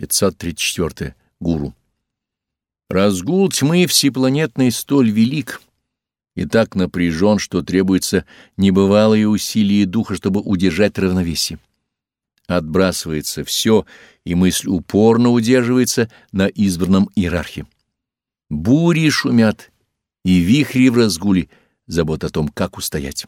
534. Гуру. Разгул тьмы всепланетной столь велик и так напряжен, что требуется небывалые усилия духа, чтобы удержать равновесие. Отбрасывается все, и мысль упорно удерживается на избранном иерархе. Бури шумят, и вихри в разгуле, забот о том, как устоять.